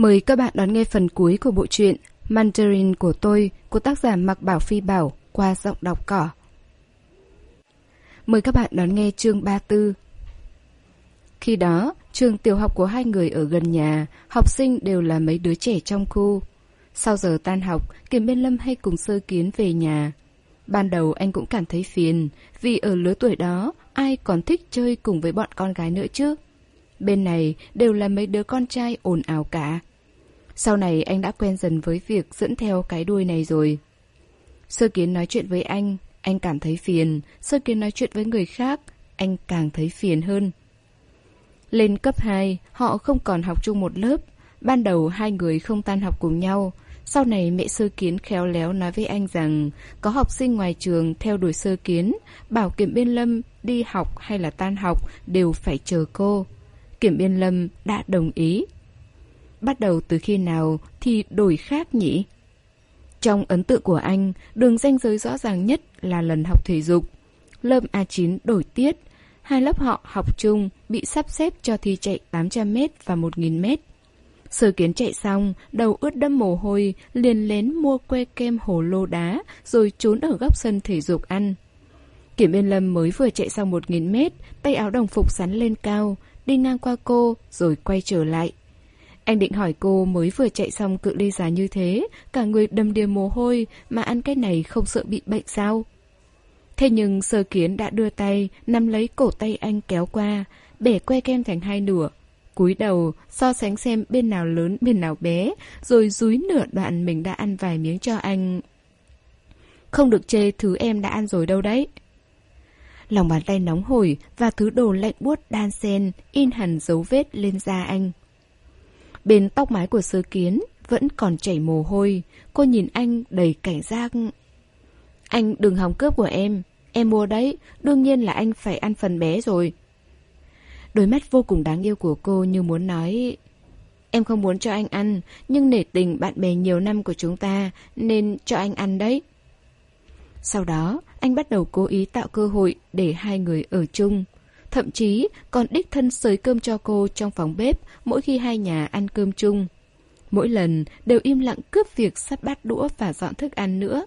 Mời các bạn đón nghe phần cuối của bộ truyện Mandarin của tôi của tác giả Mạc Bảo Phi Bảo qua giọng đọc cỏ. Mời các bạn đón nghe chương 34. Khi đó, trường tiểu học của hai người ở gần nhà, học sinh đều là mấy đứa trẻ trong khu. Sau giờ tan học, Kiểm bên Lâm hay cùng sơ kiến về nhà. Ban đầu anh cũng cảm thấy phiền, vì ở lứa tuổi đó, ai còn thích chơi cùng với bọn con gái nữa chứ? Bên này đều là mấy đứa con trai ồn ào cả. Sau này anh đã quen dần với việc dẫn theo cái đuôi này rồi. Sơ kiến nói chuyện với anh, anh cảm thấy phiền. Sơ kiến nói chuyện với người khác, anh càng thấy phiền hơn. Lên cấp 2, họ không còn học chung một lớp. Ban đầu hai người không tan học cùng nhau. Sau này mẹ sơ kiến khéo léo nói với anh rằng có học sinh ngoài trường theo đuổi sơ kiến, bảo kiểm biên lâm đi học hay là tan học đều phải chờ cô. Kiểm biên lâm đã đồng ý. Bắt đầu từ khi nào thì đổi khác nhỉ? Trong ấn tượng của anh, đường ranh giới rõ ràng nhất là lần học thể dục. Lớp A9 đổi tiết, hai lớp họ học chung bị sắp xếp cho thi chạy 800m và 1000m. Sở kiến chạy xong, đầu ướt đẫm mồ hôi, liền lén mua que kem hồ lô đá, rồi trốn ở góc sân thể dục ăn. Kiểm Yên Lâm mới vừa chạy xong 1.000 mét, tay áo đồng phục sắn lên cao, đi ngang qua cô, rồi quay trở lại. Anh định hỏi cô mới vừa chạy xong cự ly dài như thế, cả người đầm đìa mồ hôi, mà ăn cái này không sợ bị bệnh sao? Thế nhưng sơ kiến đã đưa tay, nắm lấy cổ tay anh kéo qua, bẻ que kem thành hai nửa. cúi đầu, so sánh xem bên nào lớn bên nào bé, rồi dúi nửa đoạn mình đã ăn vài miếng cho anh. Không được chê thứ em đã ăn rồi đâu đấy. Lòng bàn tay nóng hổi và thứ đồ lạnh buốt đan sen in hẳn dấu vết lên da anh. Bên tóc mái của sơ kiến vẫn còn chảy mồ hôi, cô nhìn anh đầy cảnh giác. Anh đừng hòng cướp của em, em mua đấy, đương nhiên là anh phải ăn phần bé rồi. Đôi mắt vô cùng đáng yêu của cô như muốn nói Em không muốn cho anh ăn, nhưng nể tình bạn bè nhiều năm của chúng ta nên cho anh ăn đấy. Sau đó, anh bắt đầu cố ý tạo cơ hội để hai người ở chung. Thậm chí còn đích thân sới cơm cho cô trong phòng bếp mỗi khi hai nhà ăn cơm chung. Mỗi lần đều im lặng cướp việc sắp bát đũa và dọn thức ăn nữa.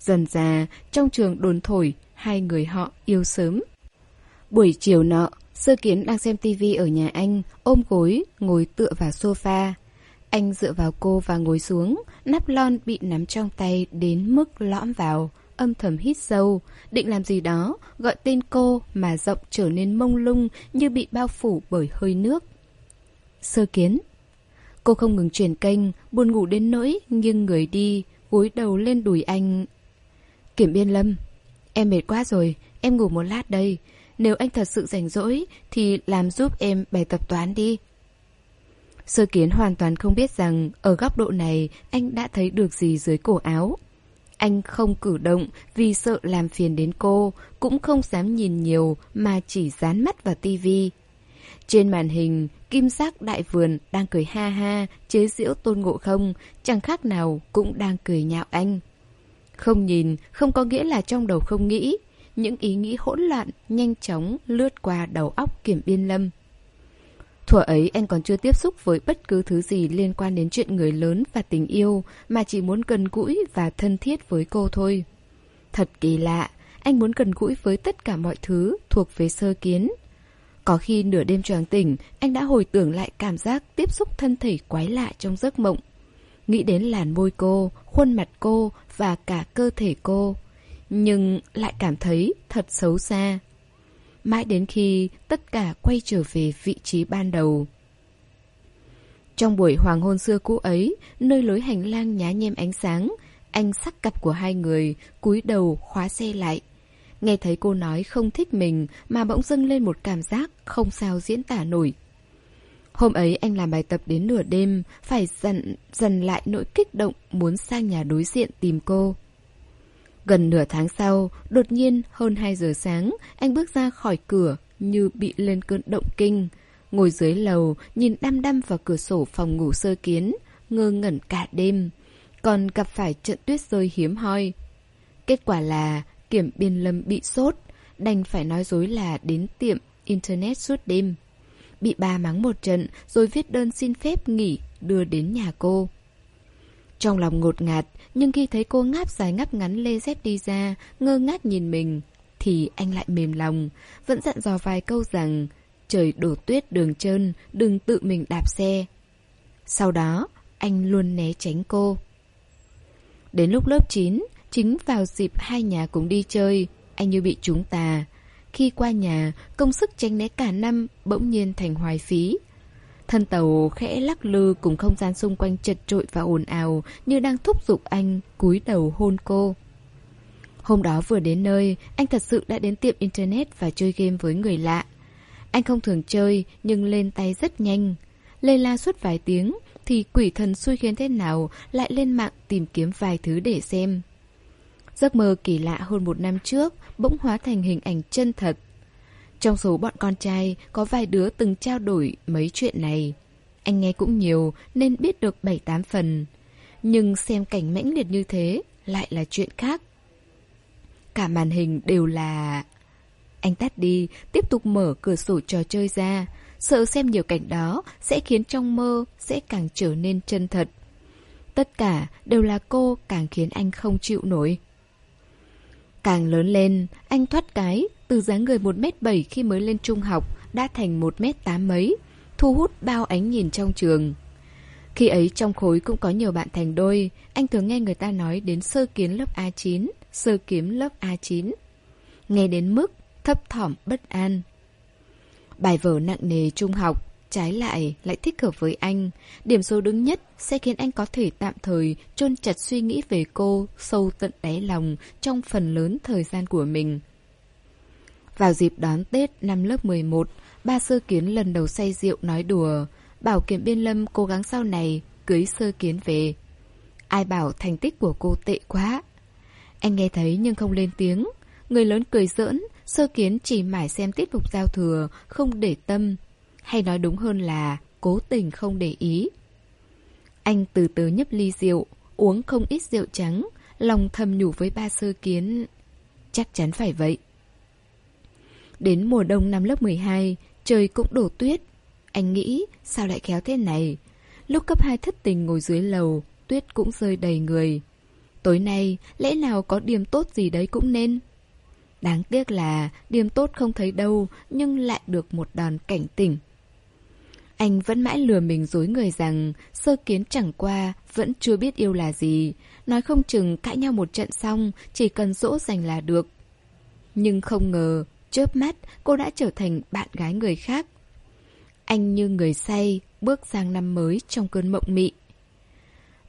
Dần già, trong trường đồn thổi, hai người họ yêu sớm. Buổi chiều nọ, Sơ Kiến đang xem tivi ở nhà anh, ôm gối, ngồi tựa vào sofa. Anh dựa vào cô và ngồi xuống, nắp lon bị nắm trong tay đến mức lõm vào âm thầm hít sâu, định làm gì đó, gọi tên cô mà giọng trở nên mông lung như bị bao phủ bởi hơi nước. Sơ kiến Cô không ngừng chuyển kênh, buồn ngủ đến nỗi nghiêng người đi, gối đầu lên đùi anh. Kiểm biên lâm Em mệt quá rồi, em ngủ một lát đây. Nếu anh thật sự rảnh rỗi thì làm giúp em bài tập toán đi. Sơ kiến hoàn toàn không biết rằng ở góc độ này anh đã thấy được gì dưới cổ áo. Anh không cử động vì sợ làm phiền đến cô, cũng không dám nhìn nhiều mà chỉ dán mắt vào tivi. Trên màn hình, kim sắc đại vườn đang cười ha ha, chế giễu tôn ngộ không, chẳng khác nào cũng đang cười nhạo anh. Không nhìn, không có nghĩa là trong đầu không nghĩ. Những ý nghĩ hỗn loạn, nhanh chóng lướt qua đầu óc kiểm biên lâm. Thuở ấy anh còn chưa tiếp xúc với bất cứ thứ gì liên quan đến chuyện người lớn và tình yêu, mà chỉ muốn gần gũi và thân thiết với cô thôi. Thật kỳ lạ, anh muốn gần gũi với tất cả mọi thứ thuộc về sơ kiến. Có khi nửa đêm choàng tỉnh, anh đã hồi tưởng lại cảm giác tiếp xúc thân thể quái lạ trong giấc mộng. Nghĩ đến làn môi cô, khuôn mặt cô và cả cơ thể cô. Nhưng lại cảm thấy thật xấu xa mãi đến khi tất cả quay trở về vị trí ban đầu. Trong buổi hoàng hôn xưa cũ ấy, nơi lối hành lang nhá nhem ánh sáng, anh sắc cặp của hai người, cúi đầu khóa xe lại. Nghe thấy cô nói không thích mình mà bỗng dâng lên một cảm giác không sao diễn tả nổi. Hôm ấy anh làm bài tập đến nửa đêm, phải dần, dần lại nỗi kích động muốn sang nhà đối diện tìm cô. Gần nửa tháng sau, đột nhiên hơn 2 giờ sáng, anh bước ra khỏi cửa như bị lên cơn động kinh. Ngồi dưới lầu, nhìn đăm đăm vào cửa sổ phòng ngủ sơ kiến, ngơ ngẩn cả đêm. Còn gặp phải trận tuyết rơi hiếm hoi. Kết quả là kiểm biên lâm bị sốt, đành phải nói dối là đến tiệm Internet suốt đêm. bị ba mắng một trận rồi viết đơn xin phép nghỉ đưa đến nhà cô. Trong lòng ngột ngạt, nhưng khi thấy cô ngáp dài ngáp ngắn lê dép đi ra, ngơ ngác nhìn mình, thì anh lại mềm lòng, vẫn dặn dò vài câu rằng trời đổ tuyết đường trơn, đừng tự mình đạp xe. Sau đó, anh luôn né tránh cô. Đến lúc lớp 9, chính vào dịp hai nhà cùng đi chơi, anh như bị trúng tà. Khi qua nhà, công sức tránh né cả năm bỗng nhiên thành hoài phí. Thân tàu khẽ lắc lư cùng không gian xung quanh chật trội và ồn ào như đang thúc giục anh cúi đầu hôn cô. Hôm đó vừa đến nơi, anh thật sự đã đến tiệm internet và chơi game với người lạ. Anh không thường chơi nhưng lên tay rất nhanh. Lê la suốt vài tiếng thì quỷ thần xui khiến thế nào lại lên mạng tìm kiếm vài thứ để xem. Giấc mơ kỳ lạ hơn một năm trước bỗng hóa thành hình ảnh chân thật. Trong số bọn con trai có vài đứa từng trao đổi mấy chuyện này. Anh nghe cũng nhiều nên biết được bảy tám phần. Nhưng xem cảnh mãnh liệt như thế lại là chuyện khác. Cả màn hình đều là... Anh tắt đi, tiếp tục mở cửa sổ trò chơi ra. Sợ xem nhiều cảnh đó sẽ khiến trong mơ sẽ càng trở nên chân thật. Tất cả đều là cô càng khiến anh không chịu nổi. Càng lớn lên, anh thoát cái, từ dáng người 1m7 khi mới lên trung học đã thành 1m8 mấy, thu hút bao ánh nhìn trong trường. Khi ấy trong khối cũng có nhiều bạn thành đôi, anh thường nghe người ta nói đến sơ kiến lớp A9, sơ kiếm lớp A9. Nghe đến mức thấp thỏm bất an. Bài vở nặng nề trung học, trái lại lại thích hợp với anh. Điểm số đứng nhất sẽ khiến anh có thể tạm thời chôn chặt suy nghĩ về cô sâu tận đáy lòng trong phần lớn thời gian của mình. Vào dịp đón Tết năm lớp 11, ba sơ kiến lần đầu say rượu nói đùa, bảo kiểm biên lâm cố gắng sau này cưới sơ kiến về. Ai bảo thành tích của cô tệ quá. Anh nghe thấy nhưng không lên tiếng. Người lớn cười giỡn, sơ kiến chỉ mải xem tiết mục giao thừa, không để tâm. Hay nói đúng hơn là cố tình không để ý. Anh từ từ nhấp ly rượu, uống không ít rượu trắng, lòng thầm nhủ với ba sơ kiến. Chắc chắn phải vậy. Đến mùa đông năm lớp 12, trời cũng đổ tuyết. Anh nghĩ, sao lại khéo thế này? Lúc cấp 2 thất tình ngồi dưới lầu, tuyết cũng rơi đầy người. Tối nay, lẽ nào có điểm tốt gì đấy cũng nên. Đáng tiếc là điểm tốt không thấy đâu, nhưng lại được một đòn cảnh tỉnh. Anh vẫn mãi lừa mình dối người rằng sơ kiến chẳng qua vẫn chưa biết yêu là gì. Nói không chừng cãi nhau một trận xong, chỉ cần dỗ dành là được. Nhưng không ngờ, chớp mắt cô đã trở thành bạn gái người khác. Anh như người say, bước sang năm mới trong cơn mộng mị.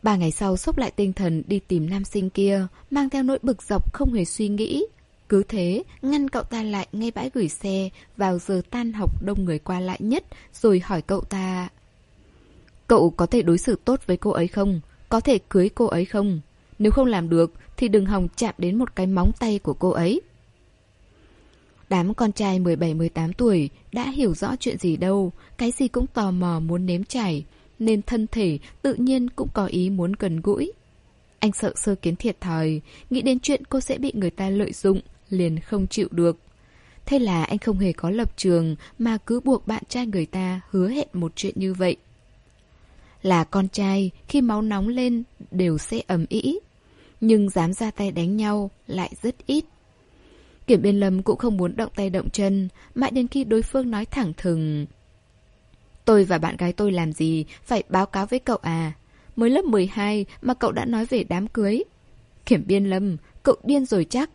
Ba ngày sau sốc lại tinh thần đi tìm nam sinh kia, mang theo nỗi bực dọc không hề suy nghĩ. Cứ thế, ngăn cậu ta lại ngay bãi gửi xe vào giờ tan học đông người qua lại nhất, rồi hỏi cậu ta... Cậu có thể đối xử tốt với cô ấy không? Có thể cưới cô ấy không? Nếu không làm được, thì đừng hòng chạm đến một cái móng tay của cô ấy. Đám con trai 17-18 tuổi đã hiểu rõ chuyện gì đâu, cái gì cũng tò mò muốn nếm trải, nên thân thể tự nhiên cũng có ý muốn gần gũi. Anh sợ sơ kiến thiệt thòi, nghĩ đến chuyện cô sẽ bị người ta lợi dụng, liền không chịu được. Thế là anh không hề có lập trường mà cứ buộc bạn trai người ta hứa hẹn một chuyện như vậy. Là con trai, khi máu nóng lên đều sẽ ầm ĩ, nhưng dám ra tay đánh nhau lại rất ít. Kiểm biên lâm cũng không muốn động tay động chân, mãi đến khi đối phương nói thẳng thừng. Tôi và bạn gái tôi làm gì, phải báo cáo với cậu à. Mới lớp 12 mà cậu đã nói về đám cưới. Kiểm biên lâm, cậu điên rồi chắc.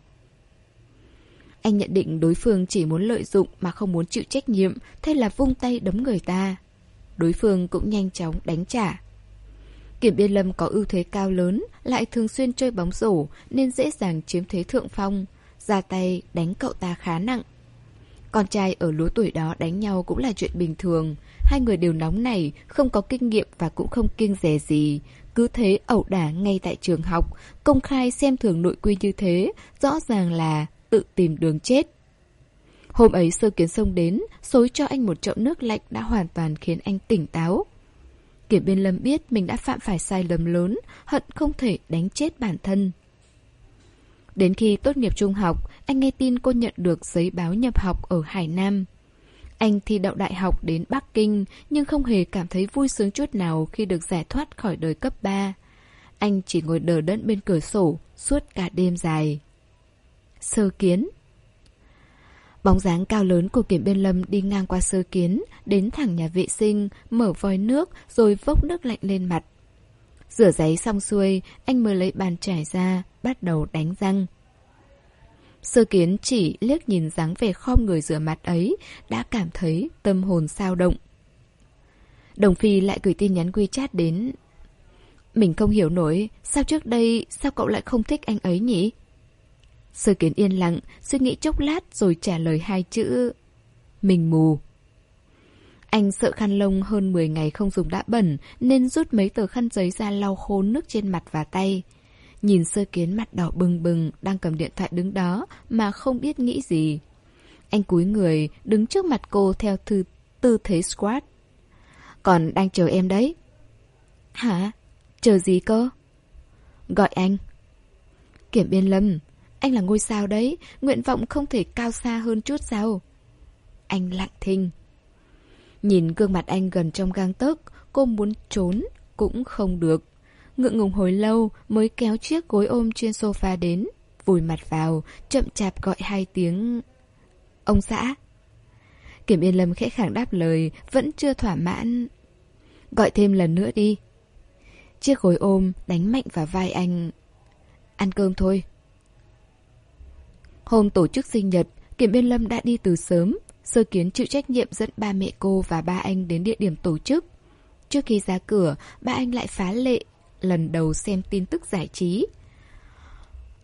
Anh nhận định đối phương chỉ muốn lợi dụng mà không muốn chịu trách nhiệm, thế là vung tay đấm người ta. Đối phương cũng nhanh chóng đánh trả. Kiểm biên lâm có ưu thế cao lớn, lại thường xuyên chơi bóng rổ nên dễ dàng chiếm thế thượng phong ra tay đánh cậu ta khá nặng. Con trai ở lứa tuổi đó đánh nhau cũng là chuyện bình thường. Hai người đều nóng nảy, không có kinh nghiệm và cũng không kiêng rẻ gì. Cứ thế ẩu đả ngay tại trường học, công khai xem thường nội quy như thế, rõ ràng là tự tìm đường chết. Hôm ấy sơ kiến sông đến, xối cho anh một chậu nước lạnh đã hoàn toàn khiến anh tỉnh táo. Kiểm biên lâm biết mình đã phạm phải sai lầm lớn, hận không thể đánh chết bản thân. Đến khi tốt nghiệp trung học, anh nghe tin cô nhận được giấy báo nhập học ở Hải Nam. Anh thi đậu đại học đến Bắc Kinh nhưng không hề cảm thấy vui sướng chút nào khi được giải thoát khỏi đời cấp 3. Anh chỉ ngồi đờ đẫn bên cửa sổ suốt cả đêm dài. Sơ kiến Bóng dáng cao lớn của kiểm biên lâm đi ngang qua sơ kiến, đến thẳng nhà vệ sinh, mở vòi nước rồi vốc nước lạnh lên mặt. Rửa giấy xong xuôi, anh mới lấy bàn trải ra, bắt đầu đánh răng. Sơ kiến chỉ liếc nhìn dáng vẻ khom người rửa mặt ấy, đã cảm thấy tâm hồn sao động. Đồng Phi lại gửi tin nhắn WeChat đến. Mình không hiểu nổi, sao trước đây, sao cậu lại không thích anh ấy nhỉ? Sơ kiến yên lặng, suy nghĩ chốc lát rồi trả lời hai chữ. Mình mù. Anh sợ khăn lông hơn 10 ngày không dùng đã bẩn nên rút mấy tờ khăn giấy ra lau khô nước trên mặt và tay. Nhìn sơ kiến mặt đỏ bừng bừng đang cầm điện thoại đứng đó mà không biết nghĩ gì. Anh cúi người đứng trước mặt cô theo thư, tư thế squat. Còn đang chờ em đấy. Hả? Chờ gì cơ? Gọi anh. Kiểm biên lâm, anh là ngôi sao đấy, nguyện vọng không thể cao xa hơn chút sao? Anh lặng thinh. Nhìn gương mặt anh gần trong gang tấc, cô muốn trốn, cũng không được. Ngượng ngùng hồi lâu mới kéo chiếc gối ôm trên sofa đến, vùi mặt vào, chậm chạp gọi hai tiếng... Ông xã. Kiểm Yên Lâm khẽ khàng đáp lời, vẫn chưa thỏa mãn. Gọi thêm lần nữa đi. Chiếc gối ôm đánh mạnh vào vai anh. Ăn cơm thôi. Hôm tổ chức sinh nhật, Kiểm Biên Lâm đã đi từ sớm. Sơ kiến chịu trách nhiệm dẫn ba mẹ cô và ba anh đến địa điểm tổ chức. Trước khi ra cửa, ba anh lại phá lệ, lần đầu xem tin tức giải trí.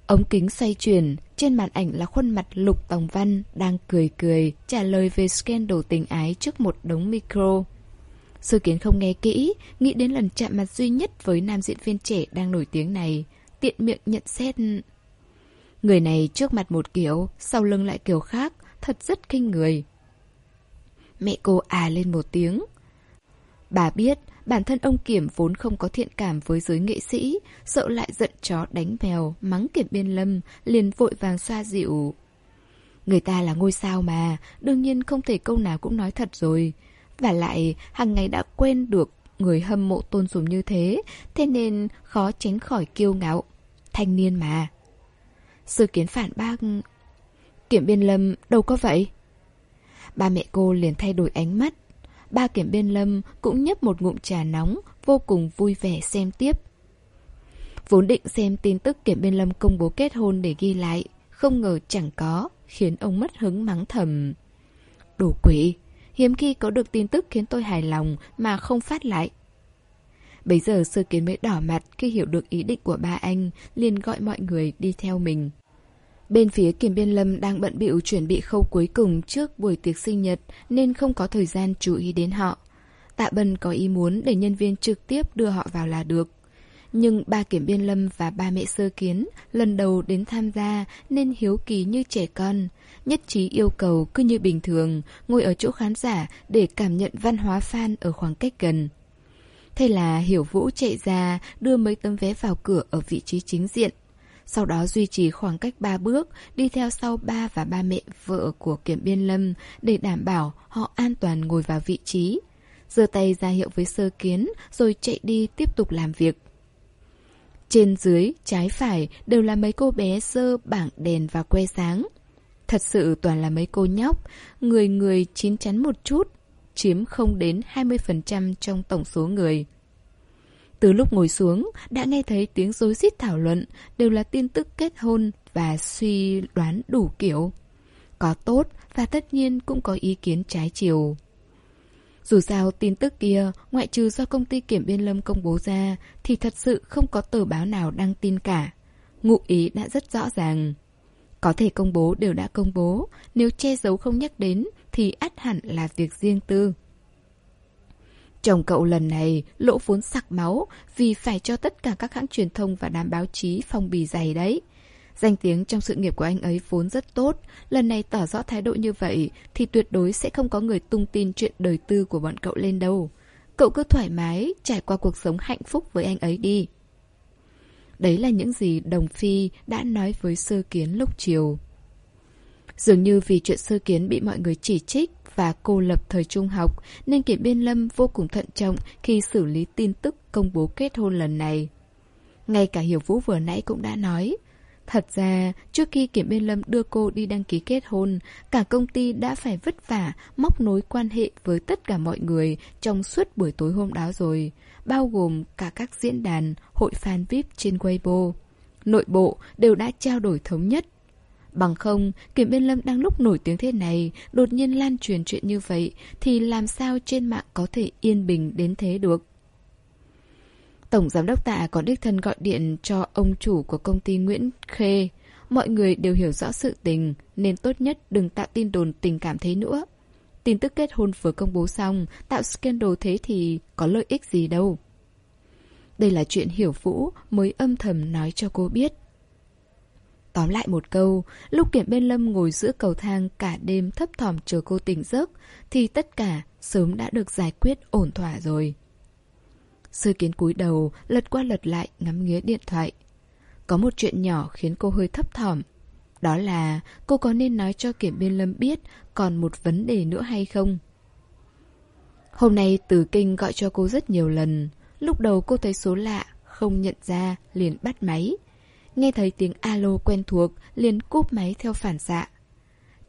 Ống kính xoay chuyển, trên màn ảnh là khuôn mặt Lục Tòng Văn đang cười cười, trả lời về scandal tình ái trước một đống micro. Sơ kiến không nghe kỹ, nghĩ đến lần chạm mặt duy nhất với nam diễn viên trẻ đang nổi tiếng này. Tiện miệng nhận xét... Người này trước mặt một kiểu, sau lưng lại kiểu khác, thật rất kinh người. Mẹ cô à lên một tiếng. Bà biết bản thân ông Kiểm vốn không có thiện cảm với giới nghệ sĩ, sợ lại giận chó đánh mèo, mắng Kiểm Biên Lâm, liền vội vàng xoa dịu. Người ta là ngôi sao mà, đương nhiên không thể câu nào cũng nói thật rồi. Và lại, hàng ngày đã quen được người hâm mộ tôn sùng như thế, thế nên khó tránh khỏi kiêu ngạo. Thanh niên mà. Sư kiến phản bác Kiểm biên lâm đâu có vậy Ba mẹ cô liền thay đổi ánh mắt Ba kiểm biên lâm cũng nhấp một ngụm trà nóng Vô cùng vui vẻ xem tiếp. Vốn định xem tin tức kiểm biên lâm công bố kết hôn để ghi lại Không ngờ chẳng có Khiến ông mất hứng mắng thầm. Đồ quỷ Hiếm khi có được tin tức khiến tôi hài lòng Mà không phát lại. Bây giờ sơ kiến mới đỏ mặt khi hiểu được ý định của ba anh, liền gọi mọi người đi theo mình. Bên phía Kiểm Biên Lâm đang bận bịu chuẩn bị khâu cuối cùng trước buổi tiệc sinh nhật nên không có thời gian chú ý đến họ. Tạ Bân có ý muốn để nhân viên trực tiếp đưa họ vào là được. Nhưng ba Kiểm Biên Lâm và ba mẹ sơ kiến lần đầu đến tham gia nên hiếu kỳ như trẻ con. Nhất trí yêu cầu cứ như bình thường, ngồi ở chỗ khán giả để cảm nhận văn hóa fan ở khoảng cách gần. Thế là Hiểu Vũ chạy ra đưa mấy tấm vé vào cửa ở vị trí chính diện sau đó duy trì khoảng cách ba bước, đi theo sau ba và ba mẹ vợ của Kiểm Biên Lâm để đảm bảo họ an toàn ngồi vào vị trí. giơ tay ra hiệu với sơ kiến rồi chạy đi tiếp tục làm việc. Trên dưới, trái phải đều là mấy cô bé sơ bảng đèn và que sáng. Thật sự toàn là mấy cô nhóc, người người chín chắn một chút, chiếm không đến 20% trong tổng số người. Từ lúc ngồi xuống, đã nghe thấy tiếng rối rít thảo luận, đều là tin tức kết hôn và suy đoán đủ kiểu. Có tốt và tất nhiên cũng có ý kiến trái chiều. Dù sao tin tức kia, ngoại trừ do công ty kiểm biên lâm công bố ra, thì thật sự không có tờ báo nào đăng tin cả. Ngụ ý đã rất rõ ràng. Có thể công bố đều đã công bố, nếu che giấu không nhắc đến thì ắt hẳn là việc riêng tư. Chồng cậu lần này lỗ vốn sặc máu vì phải cho tất cả các hãng truyền thông và đám báo chí phong bì dày đấy. Danh tiếng trong sự nghiệp của anh ấy vốn rất tốt, lần này tỏ rõ thái độ như vậy thì tuyệt đối sẽ không có người tung tin chuyện đời tư của bọn cậu lên đâu. Cậu cứ thoải mái, trải qua cuộc sống hạnh phúc với anh ấy đi. Đấy là những gì Đồng Phi đã nói với sơ kiến lúc chiều. Dường như vì chuyện sơ kiến bị mọi người chỉ trích và cô lập thời trung học, nên Kiểm Biên Lâm vô cùng thận trọng khi xử lý tin tức công bố kết hôn lần này. Ngay cả Hiểu Vũ vừa nãy cũng đã nói, Thật ra, trước khi Kiểm Biên Lâm đưa cô đi đăng ký kết hôn, cả công ty đã phải vất vả móc nối quan hệ với tất cả mọi người trong suốt buổi tối hôm đó rồi, bao gồm cả các diễn đàn, hội fan VIP trên Weibo. Nội bộ đều đã trao đổi thống nhất. Bằng không, Kiểm Biên Lâm đang lúc nổi tiếng thế này, đột nhiên lan truyền chuyện như vậy, thì làm sao trên mạng có thể yên bình đến thế được? Tổng giám đốc tạ còn đích thân gọi điện cho ông chủ của công ty Nguyễn Khê. Mọi người đều hiểu rõ sự tình, nên tốt nhất đừng tạo tin đồn tình cảm thế nữa. Tin tức kết hôn vừa công bố xong, tạo scandal thế thì có lợi ích gì đâu. Đây là chuyện hiểu vũ mới âm thầm nói cho cô biết. Tóm lại một câu, lúc Kiểm Bên Lâm ngồi giữa cầu thang cả đêm thấp thỏm chờ cô tỉnh giấc, thì tất cả sớm đã được giải quyết ổn thỏa rồi. Sư kiến cúi đầu, lật qua lật lại ngắm nghía điện thoại. Có một chuyện nhỏ khiến cô hơi thấp thỏm. Đó là cô có nên nói cho Kiểm Biên Lâm biết còn một vấn đề nữa hay không? Hôm nay Từ Kinh gọi cho cô rất nhiều lần. Lúc đầu cô thấy số lạ, không nhận ra, liền bắt máy. Nghe thấy tiếng alo quen thuộc, liền cúp máy theo phản xạ.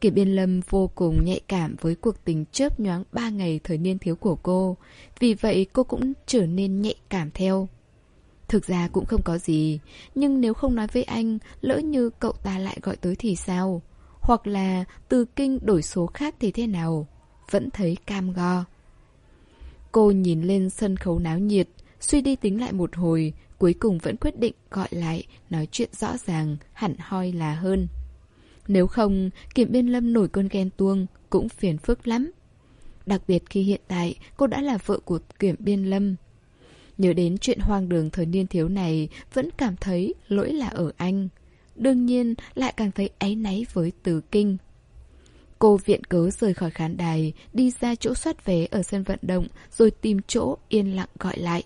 Kiệt Biên Lâm vô cùng nhạy cảm với cuộc tình chớp nhoáng ba ngày thời niên thiếu của cô. Vì vậy cô cũng trở nên nhạy cảm theo. Thực ra cũng không có gì, nhưng nếu không nói với anh, lỡ như cậu ta lại gọi tới thì sao? Hoặc là từ kinh đổi số khác thì thế nào? Vẫn thấy cam go. Cô nhìn lên sân khấu náo nhiệt, suy đi tính lại một hồi, cuối cùng vẫn quyết định gọi lại, nói chuyện rõ ràng, hẳn hoi là hơn. Nếu không, Kiểm Biên Lâm nổi cơn ghen tuông cũng phiền phức lắm. Đặc biệt khi hiện tại cô đã là vợ của Kiểm Biên Lâm. Nhớ đến chuyện hoang đường thời niên thiếu này vẫn cảm thấy lỗi là ở anh. Đương nhiên lại càng thấy áy náy với Từ Kinh. Cô viện cớ rời khỏi khán đài, đi ra chỗ soát vé ở sân vận động rồi tìm chỗ yên lặng gọi lại.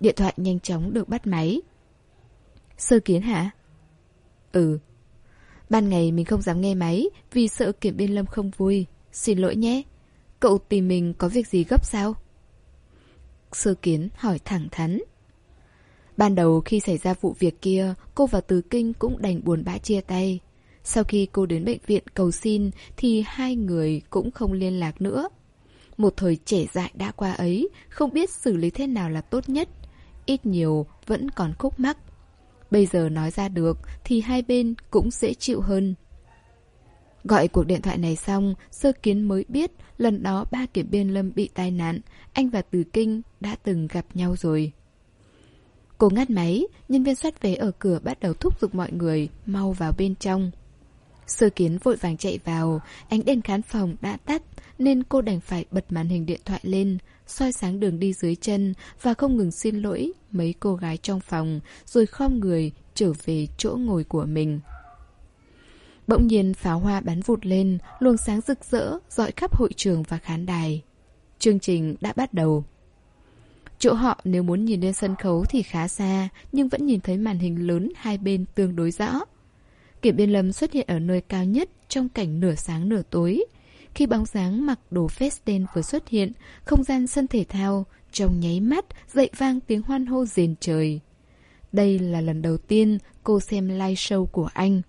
Điện thoại nhanh chóng được bắt máy. Sơ kiến hả? Ừ, Ban ngày mình không dám nghe máy vì sợ kiểm biên lâm không vui. Xin lỗi nhé. Cậu tìm mình có việc gì gấp sao? Sơ kiến hỏi thẳng thắn. Ban đầu khi xảy ra vụ việc kia, cô và Từ Kinh cũng đành buồn bã chia tay. Sau khi cô đến bệnh viện cầu xin thì hai người cũng không liên lạc nữa. Một thời trẻ dại đã qua ấy, không biết xử lý thế nào là tốt nhất. Ít nhiều vẫn còn khúc mắc. Bây giờ nói ra được thì hai bên cũng dễ chịu hơn. Gọi cuộc điện thoại này xong, sơ kiến mới biết lần đó ba kiểm biên lâm bị tai nạn, anh và Từ Kinh đã từng gặp nhau rồi. Cô ngắt máy, nhân viên soát vé ở cửa bắt đầu thúc giục mọi người mau vào bên trong. Sơ kiến vội vàng chạy vào, ánh đèn khán phòng đã tắt nên cô đành phải bật màn hình điện thoại lên, soi sáng đường đi dưới chân và không ngừng xin lỗi mấy cô gái trong phòng, rồi khom người trở về chỗ ngồi của mình. Bỗng nhiên pháo hoa bắn vụt lên, luồng sáng rực rỡ, dọi khắp hội trường và khán đài. Chương trình đã bắt đầu. Chỗ họ nếu muốn nhìn lên sân khấu thì khá xa, nhưng vẫn nhìn thấy màn hình lớn hai bên tương đối rõ. Kiểm biên lâm xuất hiện ở nơi cao nhất trong cảnh nửa sáng nửa tối. Khi bóng dáng mặc đồ vest đen vừa xuất hiện, không gian sân thể thao, trong nháy mắt dậy vang tiếng hoan hô rền trời. Đây là lần đầu tiên cô xem live show của anh.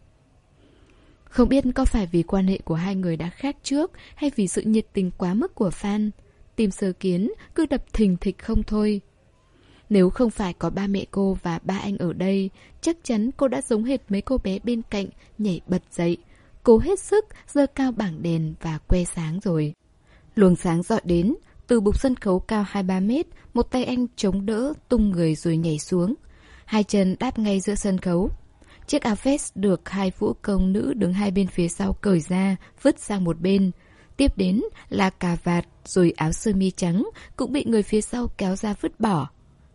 Không biết có phải vì quan hệ của hai người đã khác trước hay vì sự nhiệt tình quá mức của fan. tìm sơ kiến cứ đập thình thịch không thôi. Nếu không phải có ba mẹ cô và ba anh ở đây, chắc chắn cô đã giống hệt mấy cô bé bên cạnh, nhảy bật dậy. Cố hết sức, giơ cao bảng đèn và que sáng rồi. Luồng sáng dọi đến, từ bục sân khấu cao 2-3 mét, một tay anh chống đỡ, tung người rồi nhảy xuống. Hai chân đáp ngay giữa sân khấu. Chiếc áo vest được hai vũ công nữ đứng hai bên phía sau cởi ra, vứt sang một bên. Tiếp đến là cà vạt, rồi áo sơ mi trắng cũng bị người phía sau kéo ra vứt bỏ.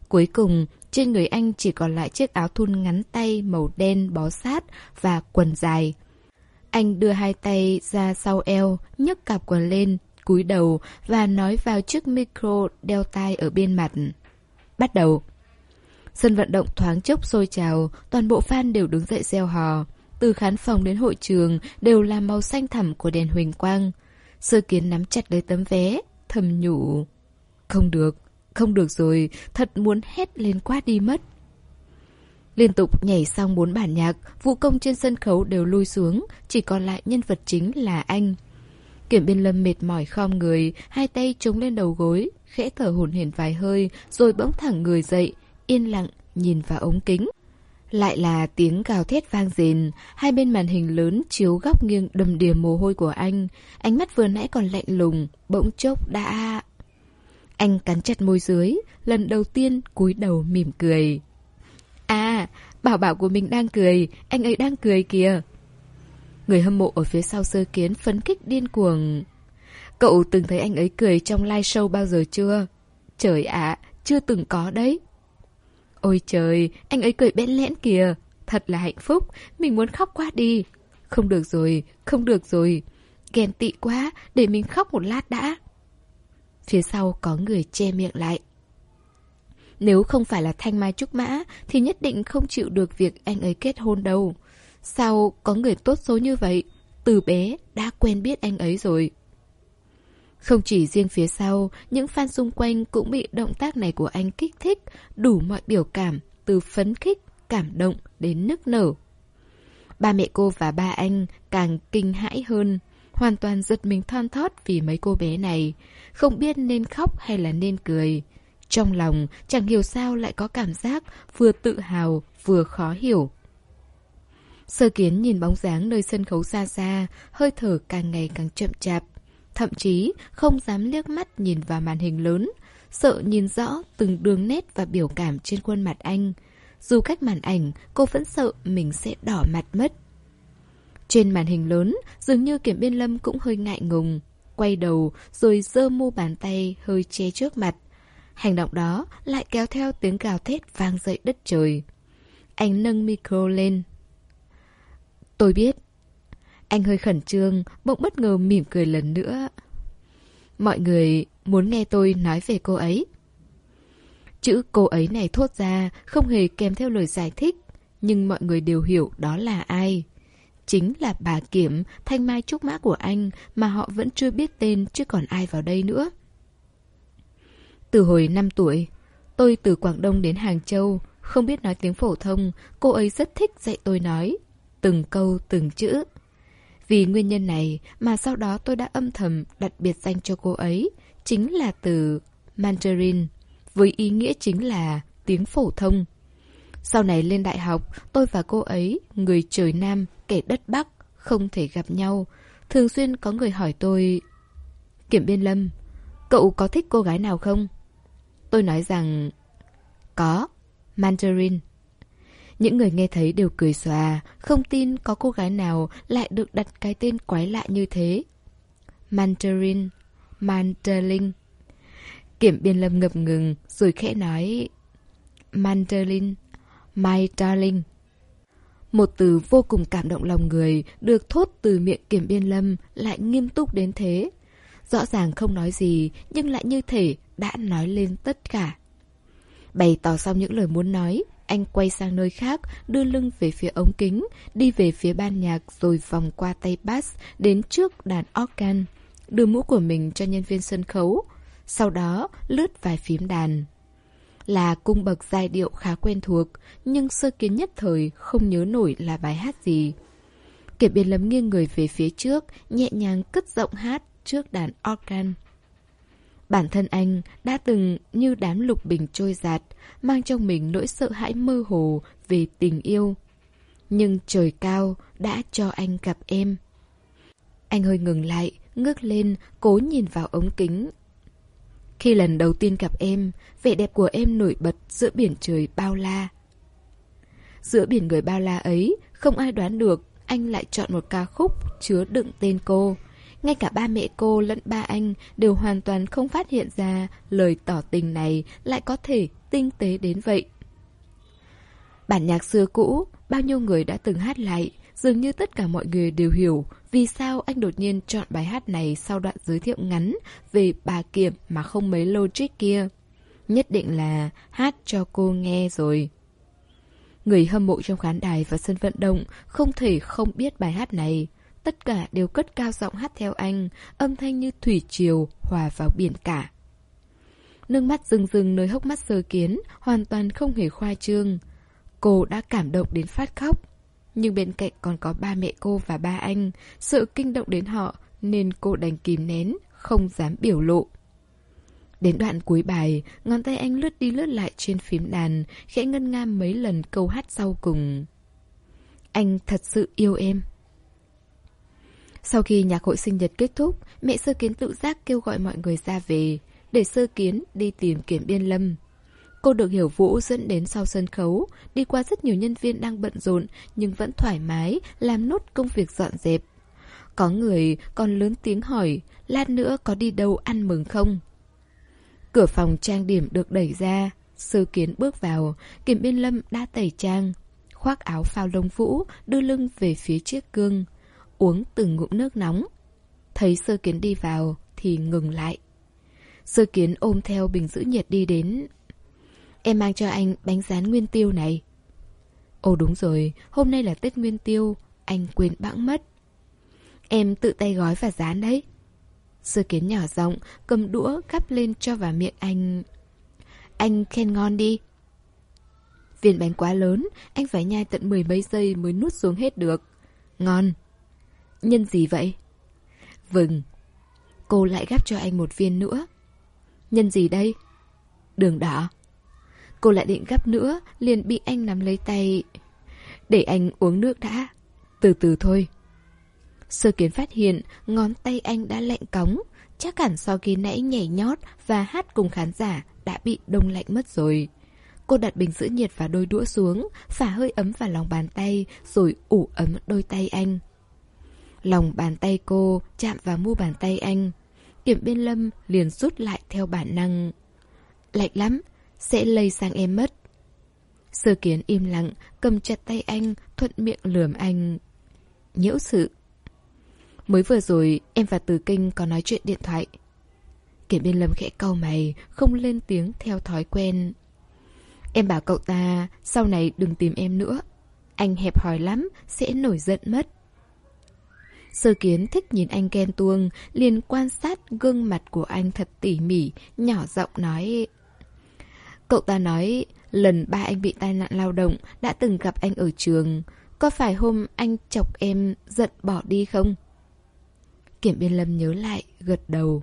Cuối cùng, trên người anh chỉ còn lại chiếc áo thun ngắn tay màu đen bó sát và quần dài. Anh đưa hai tay ra sau eo, nhấc cặp quần lên, cúi đầu và nói vào chiếc micro đeo tai ở bên mặt. Bắt đầu. Sân vận động thoáng chốc sôi trào, toàn bộ fan đều đứng dậy reo hò. từ khán phòng đến hội trường đều là màu xanh thẳm của đèn huỳnh quang. Sơ kiến nắm chặt lấy tấm vé, thầm nhủ. Không được, không được rồi, thật muốn hét lên quá đi mất. Liên tục nhảy xong bốn bản nhạc, vũ công trên sân khấu đều lui xuống, chỉ còn lại nhân vật chính là anh. Kiểm biên lâm mệt mỏi khom người, hai tay chống lên đầu gối, khẽ thở hổn hển vài hơi, rồi bỗng thẳng người dậy, yên lặng, nhìn vào ống kính. Lại là tiếng gào thét vang rền, hai bên màn hình lớn chiếu góc nghiêng đầm đìa mồ hôi của anh, ánh mắt vừa nãy còn lạnh lùng, bỗng chốc đã... Anh cắn chặt môi dưới, lần đầu tiên cúi đầu mỉm cười. À, bảo bảo của mình đang cười, anh ấy đang cười kìa. Người hâm mộ ở phía sau sơ kiến phấn khích điên cuồng. Cậu từng thấy anh ấy cười trong live show bao giờ chưa? Trời ạ, chưa từng có đấy. Ôi trời, anh ấy cười bẽn lẽn kìa. Thật là hạnh phúc, mình muốn khóc quá đi. Không được rồi, không được rồi. Ghen tị quá, để mình khóc một lát đã. Phía sau có người che miệng lại. Nếu không phải là thanh mai trúc mã thì nhất định không chịu được việc anh ấy kết hôn đâu. Sao có người tốt số như vậy? Từ bé đã quen biết anh ấy rồi. Không chỉ riêng phía sau, những fan xung quanh cũng bị động tác này của anh kích thích, đủ mọi biểu cảm, từ phấn khích, cảm động đến nức nở. Ba mẹ cô và ba anh càng kinh hãi hơn, hoàn toàn giật mình thon thót vì mấy cô bé này, không biết nên khóc hay là nên cười. Trong lòng chẳng hiểu sao lại có cảm giác vừa tự hào vừa khó hiểu. Sơ kiến nhìn bóng dáng nơi sân khấu xa xa, hơi thở càng ngày càng chậm chạp. Thậm chí không dám liếc mắt nhìn vào màn hình lớn, sợ nhìn rõ từng đường nét và biểu cảm trên khuôn mặt anh. Dù cách màn ảnh, cô vẫn sợ mình sẽ đỏ mặt mất. Trên màn hình lớn, dường như kiểm biên lâm cũng hơi ngại ngùng. Quay đầu rồi giơ mu bàn tay hơi che trước mặt. Hành động đó lại kéo theo tiếng gào thét vang dậy đất trời. Anh nâng micro lên. Tôi biết. Anh hơi khẩn trương, bỗng bất ngờ mỉm cười lần nữa. Mọi người muốn nghe tôi nói về cô ấy. Chữ cô ấy này thốt ra không hề kèm theo lời giải thích, nhưng mọi người đều hiểu đó là ai. Chính là bà Kiểm, thanh mai trúc mã của anh mà họ vẫn chưa biết tên chứ còn ai vào đây nữa. Từ hồi 5 tuổi, tôi từ Quảng Đông đến Hàng Châu, không biết nói tiếng phổ thông, cô ấy rất thích dạy tôi nói. Từng câu, từng chữ. Vì nguyên nhân này mà sau đó tôi đã âm thầm đặt biệt danh cho cô ấy, chính là từ Mandarin, với ý nghĩa chính là tiếng phổ thông. Sau này lên đại học, tôi và cô ấy, người trời Nam, kẻ đất Bắc, không thể gặp nhau. Thường xuyên có người hỏi tôi... Kiểm biên lâm, cậu có thích cô gái nào không? Tôi nói rằng... Có, Mandarin. Những người nghe thấy đều cười xòa, không tin có cô gái nào lại được đặt cái tên quái lạ như thế. Mandarin, Mandarin. Kiểm biên lâm ngập ngừng, rồi khẽ nói... Mandarin, my darling. Một từ vô cùng cảm động lòng người được thốt từ miệng kiểm biên lâm lại nghiêm túc đến thế. Rõ ràng không nói gì nhưng lại như thể đã nói lên tất cả. Bày tỏ xong những lời muốn nói, anh quay sang nơi khác, đưa lưng về phía ống kính, đi về phía ban nhạc rồi vòng qua tay bass đến trước đàn organ, đưa mũ của mình cho nhân viên sân khấu. Sau đó lướt vài phím đàn. Là cung bậc giai điệu khá quen thuộc, nhưng sơ kiến nhất thời không nhớ nổi là bài hát gì. Kể biên lấm nghiêng người về phía trước, nhẹ nhàng cất giọng hát trước đàn organ. Bản thân anh đã từng như đám lục bình trôi giạt, mang trong mình nỗi sợ hãi mơ hồ về tình yêu. Nhưng trời cao đã cho anh gặp em. Anh hơi ngừng lại, ngước lên, cố nhìn vào ống kính. Khi lần đầu tiên gặp em, vẻ đẹp của em nổi bật giữa biển trời bao la. Giữa biển người bao la ấy, không ai đoán được anh lại chọn một ca khúc chứa đựng tên cô. Ngay cả ba mẹ cô lẫn ba anh đều hoàn toàn không phát hiện ra lời tỏ tình này lại có thể tinh tế đến vậy. Bản nhạc xưa cũ, bao nhiêu người đã từng hát lại, dường như tất cả mọi người đều hiểu vì sao anh đột nhiên chọn bài hát này sau đoạn giới thiệu ngắn về bà Kiểm mà không mấy logic kia. Nhất định là hát cho cô nghe rồi. Người hâm mộ trong khán đài và sân vận động không thể không biết bài hát này. Tất cả đều cất cao giọng hát theo anh, âm thanh như thủy triều hòa vào biển cả. Nước mắt rừng rừng nơi hốc mắt sơ kiến, hoàn toàn không hề khoa trương. Cô đã cảm động đến phát khóc. Nhưng bên cạnh còn có ba mẹ cô và ba anh, sự kinh động đến họ nên cô đành kìm nén, không dám biểu lộ. Đến đoạn cuối bài, ngón tay anh lướt đi lướt lại trên phím đàn, khẽ ngân nga mấy lần câu hát sau cùng. Anh thật sự yêu em. Sau khi nhạc hội sinh nhật kết thúc, mẹ sơ kiến tự giác kêu gọi mọi người ra về, để sơ kiến đi tìm kiểm biên lâm. Cô được hiểu vũ dẫn đến sau sân khấu, đi qua rất nhiều nhân viên đang bận rộn nhưng vẫn thoải mái làm nốt công việc dọn dẹp. Có người còn lớn tiếng hỏi, lát nữa có đi đâu ăn mừng không? Cửa phòng trang điểm được đẩy ra, sơ kiến bước vào, kiểm biên lâm đã tẩy trang, khoác áo phao lông vũ, đưa lưng về phía chiếc gương, uống từng ngụm nước nóng. Thấy sơ kiến đi vào thì ngừng lại. Sơ kiến ôm theo bình giữ nhiệt đi đến. Em mang cho anh bánh rán nguyên tiêu này. Ồ đúng rồi, hôm nay là Tết Nguyên Tiêu, anh quên bẵng mất. Em tự tay gói và rán đấy. Sơ kiến nhỏ giọng, cầm đũa gắp lên cho vào miệng anh. Anh khen ngon đi. Viên bánh quá lớn, anh phải nhai tận mười mấy giây mới nuốt xuống hết được. Ngon. Nhân gì vậy? Vừng. Cô lại gắp cho anh một viên nữa. Nhân gì đây? Đường đỏ. Cô lại định gắp nữa, liền bị anh nắm lấy tay. Để anh uống nước đã. Từ từ thôi. Sơ kiến phát hiện ngón tay anh đã lạnh cống, chắc hẳn sau khi nãy nhảy nhót và hát cùng khán giả đã bị đông lạnh mất rồi. Cô đặt bình giữ nhiệt và đôi đũa xuống, phả hơi ấm vào lòng bàn tay, rồi ủ ấm đôi tay anh. Lòng bàn tay cô chạm vào mu bàn tay anh. Kiểm biên lâm liền rút lại theo bản năng. Lạnh lắm, sẽ lây sang em mất. Sơ kiến im lặng, cầm chặt tay anh, thuận miệng lườm anh. Nhiễu sự. Mới vừa rồi, em và Từ Kinh có nói chuyện điện thoại. Kiểm biên lâm khẽ cau mày, không lên tiếng theo thói quen. Em bảo cậu ta, sau này đừng tìm em nữa. Anh hẹp hòi lắm, sẽ nổi giận mất. Sơ kiến thích nhìn anh ghen tuông, liền quan sát gương mặt của anh thật tỉ mỉ, nhỏ giọng nói... Cậu ta nói, lần ba anh bị tai nạn lao động, đã từng gặp anh ở trường. Có phải hôm anh chọc em giận bỏ đi không? Kiểm biên lâm nhớ lại, gật đầu.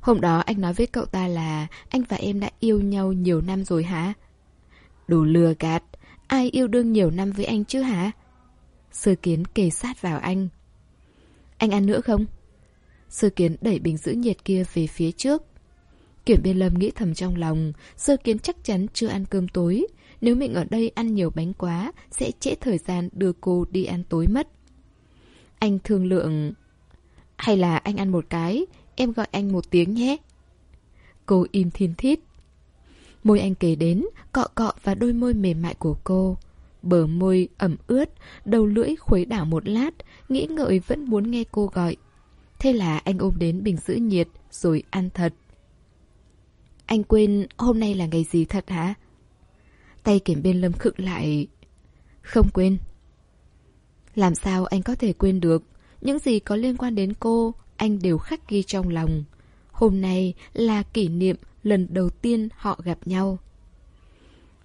Hôm đó anh nói với cậu ta là anh và em đã yêu nhau nhiều năm rồi hả? Đồ lừa gạt, ai yêu đương nhiều năm với anh chứ hả? Sơ kiến kề sát vào anh. Anh ăn nữa không? Sơ kiến đẩy bình giữ nhiệt kia về phía trước. Kiểm biên lâm nghĩ thầm trong lòng, sơ kiến chắc chắn chưa ăn cơm tối. Nếu mình ở đây ăn nhiều bánh quá, sẽ trễ thời gian đưa cô đi ăn tối mất. Anh thương lượng... Hay là anh ăn một cái, em gọi anh một tiếng nhé. Cô im thiên thít. Môi anh kề đến, cọ cọ vào đôi môi mềm mại của cô. Bờ môi ẩm ướt, đầu lưỡi khuấy đảo một lát, nghĩ ngợi vẫn muốn nghe cô gọi. Thế là anh ôm đến bình giữ nhiệt, rồi ăn thật. Anh quên hôm nay là ngày gì thật hả? Tay kiểm biên lâm khựng lại. Không quên. Làm sao anh có thể quên được? Những gì có liên quan đến cô, anh đều khắc ghi trong lòng. Hôm nay là kỷ niệm lần đầu tiên họ gặp nhau.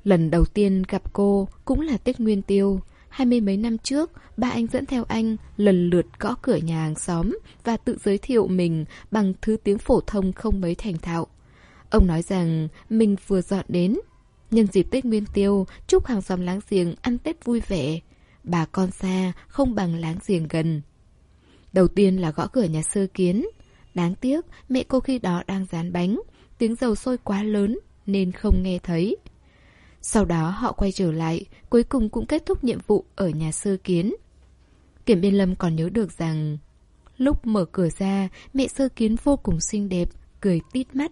Lần đầu tiên gặp cô cũng là Tết Nguyên Tiêu. Hai mươi mấy năm trước, ba anh dẫn theo anh lần lượt gõ cửa nhà hàng xóm và tự giới thiệu mình bằng thứ tiếng phổ thông không mấy thành thạo. Ông nói rằng mình vừa dọn đến. Nhân dịp Tết Nguyên Tiêu, chúc hàng xóm láng giềng ăn Tết vui vẻ. Bà con xa không bằng láng giềng gần. Đầu tiên là gõ cửa nhà sơ kiến. Đáng tiếc, mẹ cô khi đó đang dán bánh. Tiếng dầu sôi quá lớn nên không nghe thấy. Sau đó họ quay trở lại, cuối cùng cũng kết thúc nhiệm vụ ở nhà sơ kiến. Kiểm biên lâm còn nhớ được rằng lúc mở cửa ra, mẹ sơ kiến vô cùng xinh đẹp, cười tít mắt.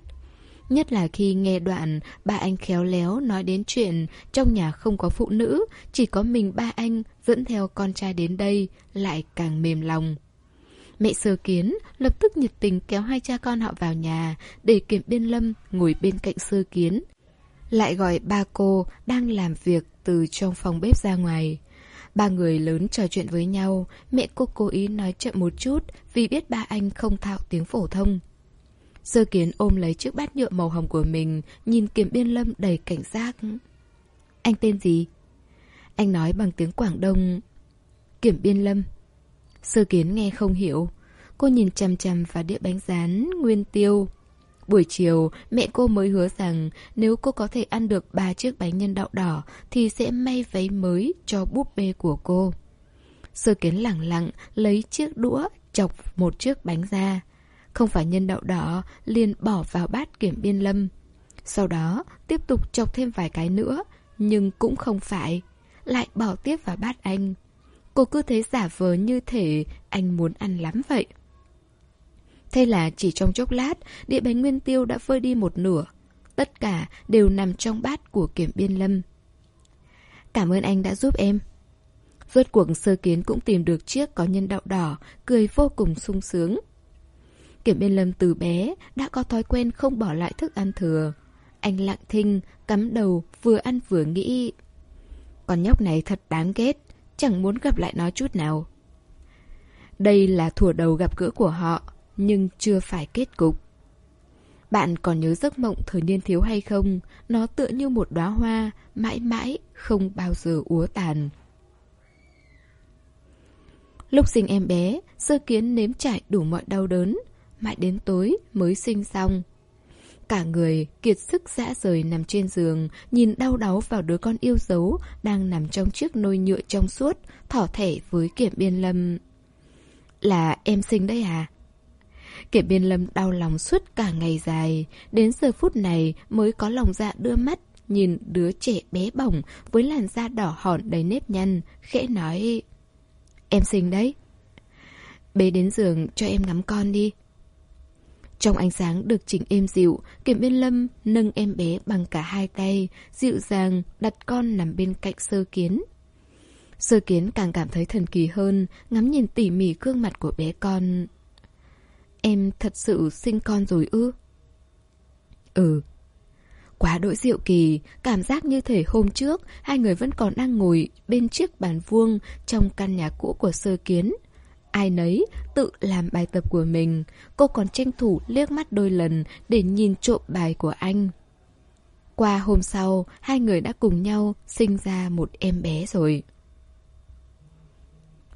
Nhất là khi nghe đoạn ba anh khéo léo nói đến chuyện trong nhà không có phụ nữ, chỉ có mình ba anh dẫn theo con trai đến đây, lại càng mềm lòng. Mẹ sơ kiến lập tức nhiệt tình kéo hai cha con họ vào nhà để kiểm biên lâm ngồi bên cạnh sơ kiến lại gọi ba cô đang làm việc từ trong phòng bếp ra ngoài. Ba người lớn trò chuyện với nhau, mẹ cô cố ý nói chậm một chút vì biết ba anh không thạo tiếng phổ thông. Sơ kiến ôm lấy chiếc bát nhựa màu hồng của mình, nhìn kiểm biên lâm đầy cảnh giác. Anh tên gì? Anh nói bằng tiếng Quảng Đông. Kiểm biên lâm. Sơ kiến nghe không hiểu. Cô nhìn chằm chằm vào đĩa bánh rán, nguyên tiêu. Buổi chiều, mẹ cô mới hứa rằng nếu cô có thể ăn được ba chiếc bánh nhân đậu đỏ thì sẽ may váy mới cho búp bê của cô. Sơ kiến lẳng lặng lấy chiếc đũa chọc một chiếc bánh ra. Không phải nhân đậu đỏ, liền bỏ vào bát kiểm biên lâm. Sau đó, tiếp tục chọc thêm vài cái nữa, nhưng cũng không phải. Lại bỏ tiếp vào bát anh. Cô cứ thế giả vờ như thể anh muốn ăn lắm vậy. Thế là chỉ trong chốc lát, địa bánh nguyên tiêu đã vơi đi một nửa. Tất cả đều nằm trong bát của kiểm biên lâm. Cảm ơn anh đã giúp em. Rốt cuộc sơ kiến cũng tìm được chiếc có nhân đậu đỏ, cười vô cùng sung sướng. Kiểm biên lâm từ bé đã có thói quen không bỏ lại thức ăn thừa. Anh lặng thinh, cắm đầu, vừa ăn vừa nghĩ. Con nhóc này thật đáng ghét, chẳng muốn gặp lại nó chút nào. Đây là thủa đầu gặp gỡ của họ, nhưng chưa phải kết cục. Bạn còn nhớ giấc mộng thời niên thiếu hay không? Nó tựa như một đóa hoa, mãi mãi, không bao giờ úa tàn. Lúc sinh em bé, sơ kiến nếm trải đủ mọi đau đớn, mãi đến tối mới sinh xong. Cả người kiệt sức dã rời nằm trên giường, nhìn đau đáu vào đứa con yêu dấu đang nằm trong chiếc nôi nhựa trong suốt, thỏ thẻ với kiểm biên lâm. Là em sinh đấy à? Kể biên lâm đau lòng suốt cả ngày dài, đến giờ phút này mới có lòng dạ đưa mắt, nhìn đứa trẻ bé bỏng với làn da đỏ hòn đầy nếp nhăn, khẽ nói Em sinh đấy. Bế đến giường cho em ngắm con đi. Trong ánh sáng được chỉnh êm dịu, Kiểm Biên Lâm nâng em bé bằng cả hai tay, dịu dàng đặt con nằm bên cạnh sơ kiến. Sơ kiến càng cảm thấy thần kỳ hơn, ngắm nhìn tỉ mỉ gương mặt của bé con. Em thật sự sinh con rồi ư? Ừ. Quá đỗi diệu kỳ, cảm giác như thể hôm trước hai người vẫn còn đang ngồi bên chiếc bàn vuông trong căn nhà cũ của sơ kiến. Ai nấy tự làm bài tập của mình, cô còn tranh thủ liếc mắt đôi lần để nhìn trộm bài của anh. Qua hôm sau, hai người đã cùng nhau sinh ra một em bé rồi.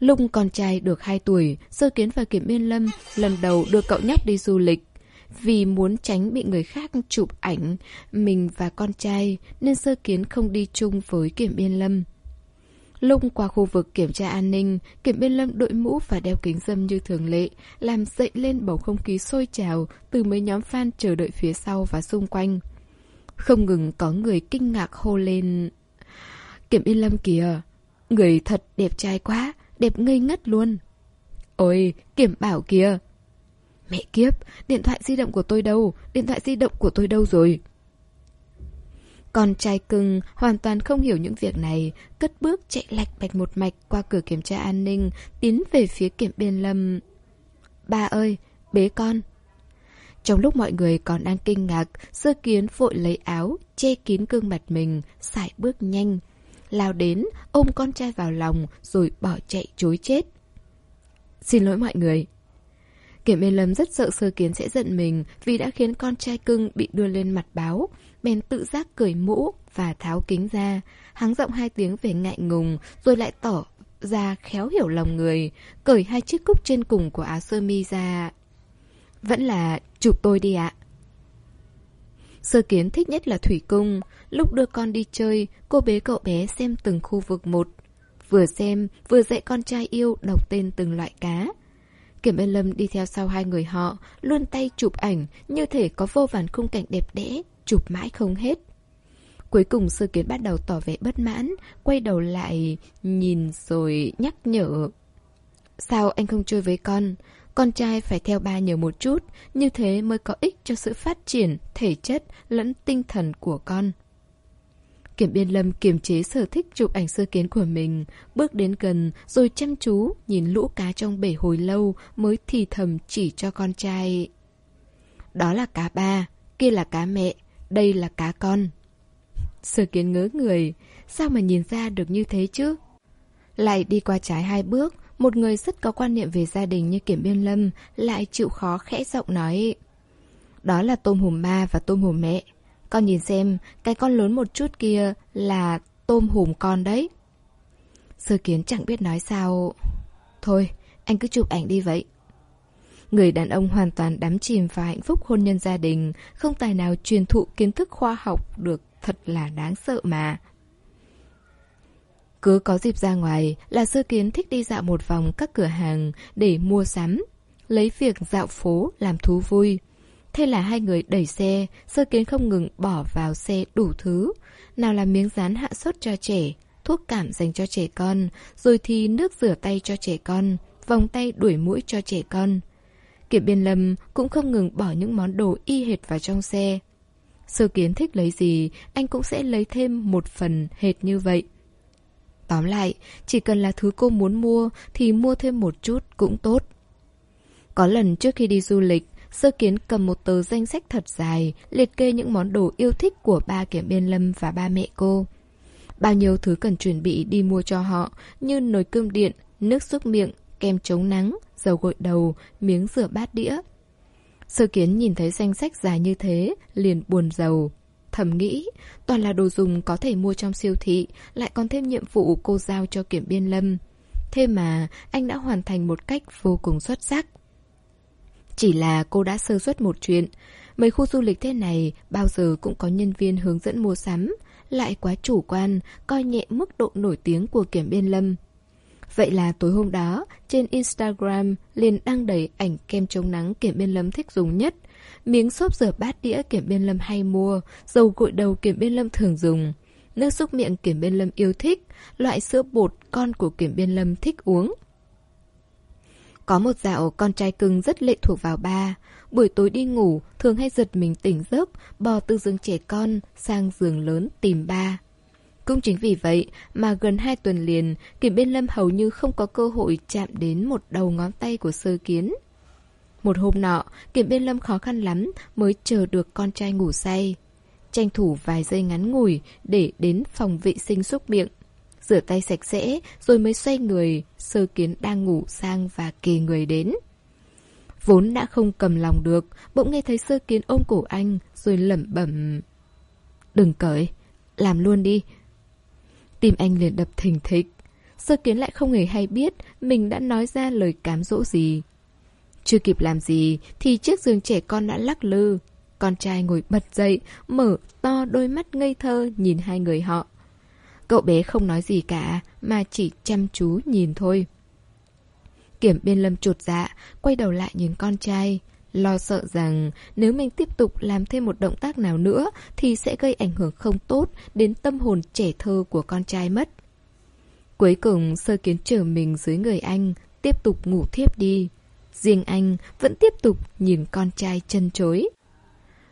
Lúc con trai được 2 tuổi, Sơ Kiến và Kiểm Biên Lâm lần đầu đưa cậu nhóc đi du lịch. Vì muốn tránh bị người khác chụp ảnh mình và con trai nên Sơ Kiến không đi chung với Kiểm Biên Lâm. Lúc qua khu vực kiểm tra an ninh, Kiểm Biên Lâm đội mũ và đeo kính dâm như thường lệ, làm dậy lên bầu không khí sôi trào từ mấy nhóm fan chờ đợi phía sau và xung quanh. Không ngừng có người kinh ngạc hô lên Kiểm Biên Lâm kìa, người thật đẹp trai quá, đẹp ngây ngất luôn. Ôi, kiểm bảo kìa. Mẹ kiếp, điện thoại di động của tôi đâu? Điện thoại di động của tôi đâu rồi? Con trai cưng hoàn toàn không hiểu những việc này, cất bước chạy lạch bạch một mạch qua cửa kiểm tra an ninh, tiến về phía kiểm biên lâm. Ba ơi, bế con. Trong lúc mọi người còn đang kinh ngạc, sơ kiến vội lấy áo, che kín gương mặt mình, sải bước nhanh, lao đến, ôm con trai vào lòng, rồi bỏ chạy chối chết. Xin lỗi mọi người. Kiểm Yên Lâm rất sợ sơ kiến sẽ giận mình vì đã khiến con trai cưng bị đưa lên mặt báo, bèn tự giác cởi mũ và tháo kính ra, hắng giọng hai tiếng về ngại ngùng, rồi lại tỏ ra khéo hiểu lòng người, cởi hai chiếc cúc trên cùng của áo sơ mi ra. Vẫn là chụp tôi đi ạ. Sơ kiến thích nhất là thủy cung. Lúc đưa con đi chơi, cô bế cậu bé xem từng khu vực một. Vừa xem, vừa dạy con trai yêu đọc tên từng loại cá. Kiểm Bên Lâm đi theo sau hai người họ, luôn tay chụp ảnh, như thể có vô vàn khung cảnh đẹp đẽ, chụp mãi không hết. Cuối cùng sơ kiến bắt đầu tỏ vẻ bất mãn, quay đầu lại, nhìn rồi nhắc nhở. Sao anh không chơi với con? Con trai phải theo ba nhiều một chút, như thế mới có ích cho sự phát triển thể chất lẫn tinh thần của con. Kiểm biên lâm kiềm chế sở thích chụp ảnh sơ kiến của mình, bước đến gần rồi chăm chú nhìn lũ cá trong bể hồi lâu mới thì thầm chỉ cho con trai. Đó là cá ba, kia là cá mẹ, đây là cá con. Sơ kiến ngớ người, sao mà nhìn ra được như thế chứ? Lại đi qua trái hai bước, một người rất có quan niệm về gia đình như Kiểm Biên Lâm lại chịu khó khẽ giọng nói. Đó là tôm hùm ba và tôm hùm mẹ. Con nhìn xem, cái con lớn một chút kia là tôm hùm con đấy. Sơ kiến chẳng biết nói sao. Thôi, anh cứ chụp ảnh đi vậy. Người đàn ông hoàn toàn đắm chìm vào hạnh phúc hôn nhân gia đình, không tài nào truyền thụ kiến thức khoa học được thật là đáng sợ mà. Cứ có dịp ra ngoài là sơ kiến thích đi dạo một vòng các cửa hàng để mua sắm, lấy việc dạo phố làm thú vui. Thế là hai người đẩy xe, sơ kiến không ngừng bỏ vào xe đủ thứ. Nào là miếng rán hạ sốt cho trẻ, thuốc cảm dành cho trẻ con, rồi thì nước rửa tay cho trẻ con, vòng tay đuổi mũi cho trẻ con. Kiểm biên lâm cũng không ngừng bỏ những món đồ y hệt vào trong xe. Sơ kiến thích lấy gì, anh cũng sẽ lấy thêm một phần hệt như vậy. Tóm lại, chỉ cần là thứ cô muốn mua thì mua thêm một chút cũng tốt. Có lần trước khi đi du lịch, Sơ Kiến cầm một tờ danh sách thật dài, liệt kê những món đồ yêu thích của ba Kiểm Biên Lâm và ba mẹ cô. Bao nhiêu thứ cần chuẩn bị đi mua cho họ, như nồi cơm điện, nước súc miệng, kem chống nắng, dầu gội đầu, miếng rửa bát đĩa. Sơ Kiến nhìn thấy danh sách dài như thế, liền buồn giàu. Thầm nghĩ, toàn là đồ dùng có thể mua trong siêu thị, lại còn thêm nhiệm vụ cô giao cho Kiểm Biên Lâm. Thế mà, anh đã hoàn thành một cách vô cùng xuất sắc. Chỉ là cô đã sơ suất một chuyện. Mấy khu du lịch thế này bao giờ cũng có nhân viên hướng dẫn mua sắm, lại quá chủ quan, coi nhẹ mức độ nổi tiếng của Kiểm Biên Lâm. Vậy là tối hôm đó, trên Instagram liền đăng đầy ảnh kem chống nắng Kiểm Biên Lâm thích dùng nhất, miếng xốp rửa bát đĩa Kiểm Biên Lâm hay mua, dầu gội đầu Kiểm Biên Lâm thường dùng, nước xúc miệng Kiểm Biên Lâm yêu thích, loại sữa bột con của Kiểm Biên Lâm thích uống. Có một dạo con trai cưng rất lệ thuộc vào ba. Buổi tối đi ngủ, thường hay giật mình tỉnh giấc, bò từ giường trẻ con sang giường lớn tìm ba. Cũng chính vì vậy mà gần hai tuần liền, Kiểm Biên Lâm hầu như không có cơ hội chạm đến một đầu ngón tay của sơ kiến. Một hôm nọ, Kiểm Biên Lâm khó khăn lắm mới chờ được con trai ngủ say. Tranh thủ vài giây ngắn ngủi để đến phòng vệ sinh xúc miệng rửa tay sạch sẽ, rồi mới xoay người, sơ kiến đang ngủ sang và kề người đến. Vốn đã không cầm lòng được, bỗng nghe thấy sơ kiến ôm cổ anh, rồi lẩm bẩm. Đừng cởi, làm luôn đi. Tim anh liền đập thình thịch. Sơ kiến lại không hề hay biết mình đã nói ra lời cám dỗ gì. Chưa kịp làm gì thì chiếc giường trẻ con đã lắc lư. Con trai ngồi bật dậy, mở to đôi mắt ngây thơ nhìn hai người họ. Cậu bé không nói gì cả, mà chỉ chăm chú nhìn thôi. Kiểm biên lâm chuột dạ, quay đầu lại nhìn con trai. Lo sợ rằng nếu mình tiếp tục làm thêm một động tác nào nữa thì sẽ gây ảnh hưởng không tốt đến tâm hồn trẻ thơ của con trai mất. Cuối cùng sơ kiến trở mình dưới người anh, tiếp tục ngủ thiếp đi. Riêng anh vẫn tiếp tục nhìn con trai chân chối.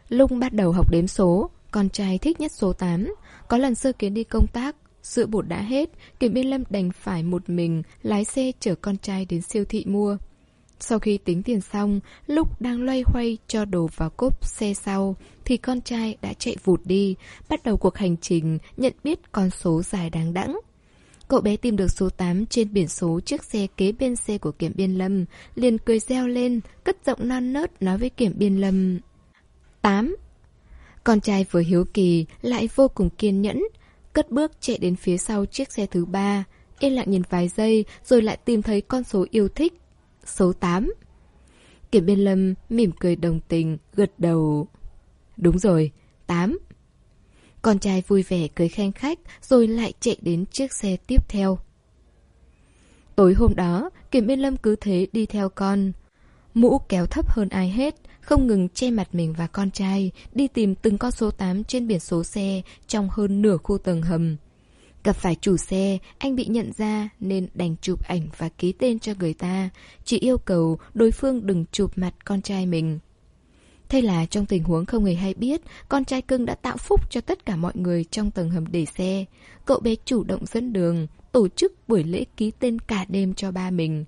Lúc bắt đầu học đếm số, con trai thích nhất số 8. Có lần sơ kiến đi công tác, Sữa bột đã hết, Kiểm Biên Lâm đành phải một mình lái xe chở con trai đến siêu thị mua. Sau khi tính tiền xong, lúc đang loay hoay cho đồ vào cốp xe sau, thì con trai đã chạy vụt đi, bắt đầu cuộc hành trình nhận biết con số dài đáng đẵng. Cậu bé tìm được số 8 trên biển số chiếc xe kế bên xe của Kiểm Biên Lâm, liền cười reo lên, cất giọng non nớt nói với Kiểm Biên Lâm. 8. Con trai vừa hiếu kỳ, lại vô cùng kiên nhẫn, cất bước chạy đến phía sau chiếc xe thứ ba, yên lặng nhìn vài giây rồi lại tìm thấy con số yêu thích, số 8. Kiểm biên lâm mỉm cười đồng tình, gật đầu. Đúng rồi, 8. Con trai vui vẻ cười khen khách rồi lại chạy đến chiếc xe tiếp theo. Tối hôm đó, Kiểm Biên Lâm cứ thế đi theo con. Mũ kéo thấp hơn ai hết, không ngừng che mặt mình và con trai, đi tìm từng con số 8 trên biển số xe trong hơn nửa khu tầng hầm. Gặp phải chủ xe, anh bị nhận ra nên đành chụp ảnh và ký tên cho người ta, chỉ yêu cầu đối phương đừng chụp mặt con trai mình. Thế là trong tình huống không hề hay biết, con trai cưng đã tạo phúc cho tất cả mọi người trong tầng hầm để xe. Cậu bé chủ động dẫn đường, tổ chức buổi lễ ký tên cả đêm cho ba mình.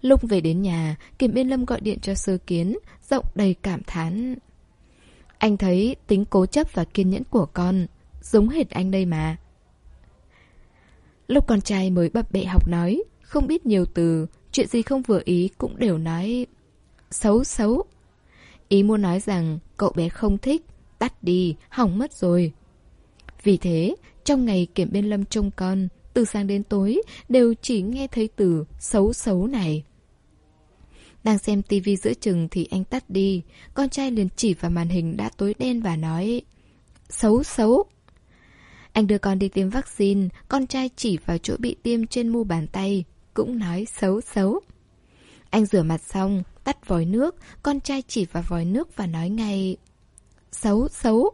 Lúc về đến nhà, Kiểm Biên Lâm gọi điện cho sơ kiến, giọng đầy cảm thán. Anh thấy tính cố chấp và kiên nhẫn của con, giống hệt anh đây mà. Lúc con trai mới bập bẹ học nói, không biết nhiều từ, chuyện gì không vừa ý cũng đều nói xấu xấu. Ý muốn nói rằng cậu bé không thích, tắt đi, hỏng mất rồi. Vì thế, trong ngày kiểm bên lâm trông con, từ sáng đến tối đều chỉ nghe thấy từ xấu xấu này. Đang xem tivi giữa chừng thì anh tắt đi, con trai liền chỉ vào màn hình đã tối đen và nói Xấu xấu. Anh đưa con đi tiêm vaccine, con trai chỉ vào chỗ bị tiêm trên mu bàn tay, cũng nói xấu xấu. Anh rửa mặt xong, tắt vòi nước, con trai chỉ vào vòi nước và nói ngay Xấu xấu.